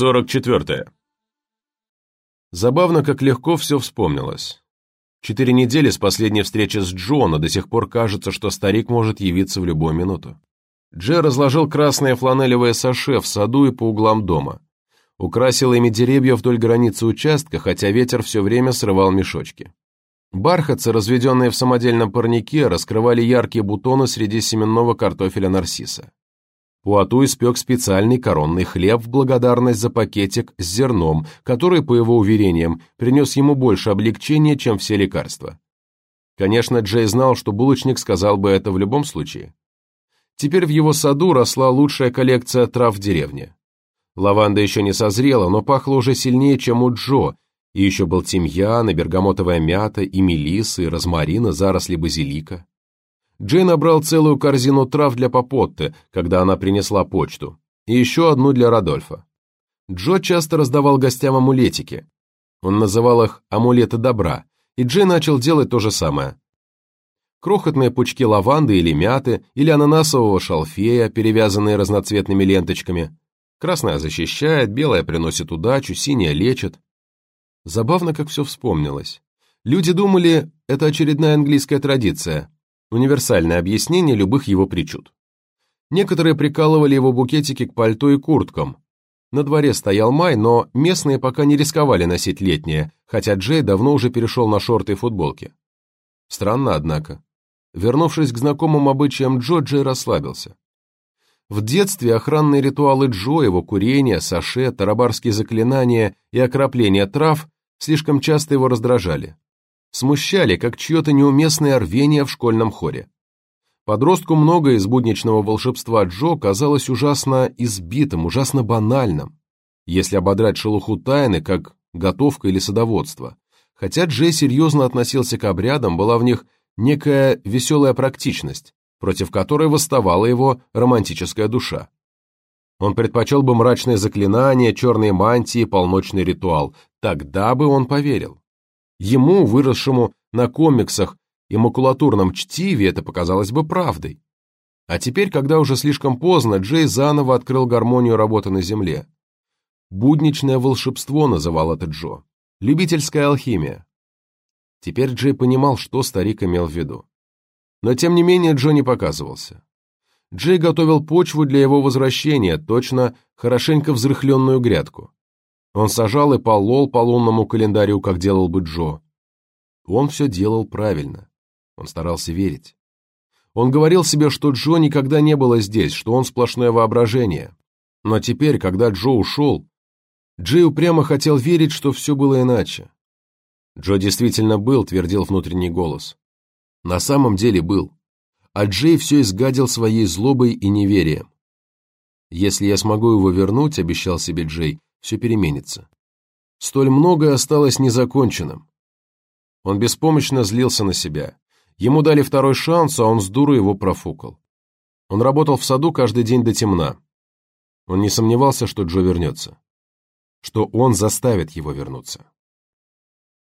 44. Забавно, как легко все вспомнилось. Четыре недели с последней встречи с Джона до сих пор кажется, что старик может явиться в любую минуту. Дже разложил красное фланелевое саше в саду и по углам дома. Украсил ими деревья вдоль границы участка, хотя ветер все время срывал мешочки. Бархатцы, разведенные в самодельном парнике, раскрывали яркие бутоны среди семенного картофеля нарцисса. Пуату испек специальный коронный хлеб в благодарность за пакетик с зерном, который, по его уверениям, принес ему больше облегчения, чем все лекарства. Конечно, Джей знал, что булочник сказал бы это в любом случае. Теперь в его саду росла лучшая коллекция трав в деревне. Лаванда еще не созрела, но пахла уже сильнее, чем у Джо, и еще был тимьян, и бергамотовая мята, и мелисы, и розмарин, и заросли базилика. Джей набрал целую корзину трав для Попотты, когда она принесла почту, и еще одну для Радольфа. Джо часто раздавал гостям амулетики. Он называл их «амулеты добра», и Джей начал делать то же самое. Крохотные пучки лаванды или мяты, или ананасового шалфея, перевязанные разноцветными ленточками. Красная защищает, белая приносит удачу, синяя лечит. Забавно, как все вспомнилось. Люди думали, это очередная английская традиция, универсальное объяснение любых его причуд. Некоторые прикалывали его букетики к пальто и курткам. На дворе стоял май, но местные пока не рисковали носить летнее, хотя Джей давно уже перешел на шорты и футболки. Странно, однако. Вернувшись к знакомым обычаям Джо, Джей расслабился. В детстве охранные ритуалы Джо, его курение, саше, тарабарские заклинания и окропление трав слишком часто его раздражали смущали, как чье-то неуместное рвение в школьном хоре. Подростку многое из будничного волшебства Джо казалось ужасно избитым, ужасно банальным, если ободрать шелуху тайны, как готовка или садоводство. Хотя Джей серьезно относился к обрядам, была в них некая веселая практичность, против которой восставала его романтическая душа. Он предпочел бы мрачное заклинание, черные мантии, полночный ритуал. Тогда бы он поверил. Ему, выросшему на комиксах и макулатурном чтиве, это показалось бы правдой. А теперь, когда уже слишком поздно, Джей заново открыл гармонию работы на Земле. «Будничное волшебство» называл это Джо. «Любительская алхимия». Теперь Джей понимал, что старик имел в виду. Но тем не менее Джо не показывался. Джей готовил почву для его возвращения, точно хорошенько взрыхленную грядку. Он сажал и полол по лунному календарю, как делал бы Джо. Он все делал правильно. Он старался верить. Он говорил себе, что Джо никогда не было здесь, что он сплошное воображение. Но теперь, когда Джо ушел, Джей упрямо хотел верить, что все было иначе. Джо действительно был, твердил внутренний голос. На самом деле был. А Джей все изгадил своей злобой и неверием. «Если я смогу его вернуть», — обещал себе Джей, все переменится. Столь многое осталось незаконченным. Он беспомощно злился на себя. Ему дали второй шанс, а он с дуру его профукал. Он работал в саду каждый день до темна. Он не сомневался, что Джо вернется. Что он заставит его вернуться.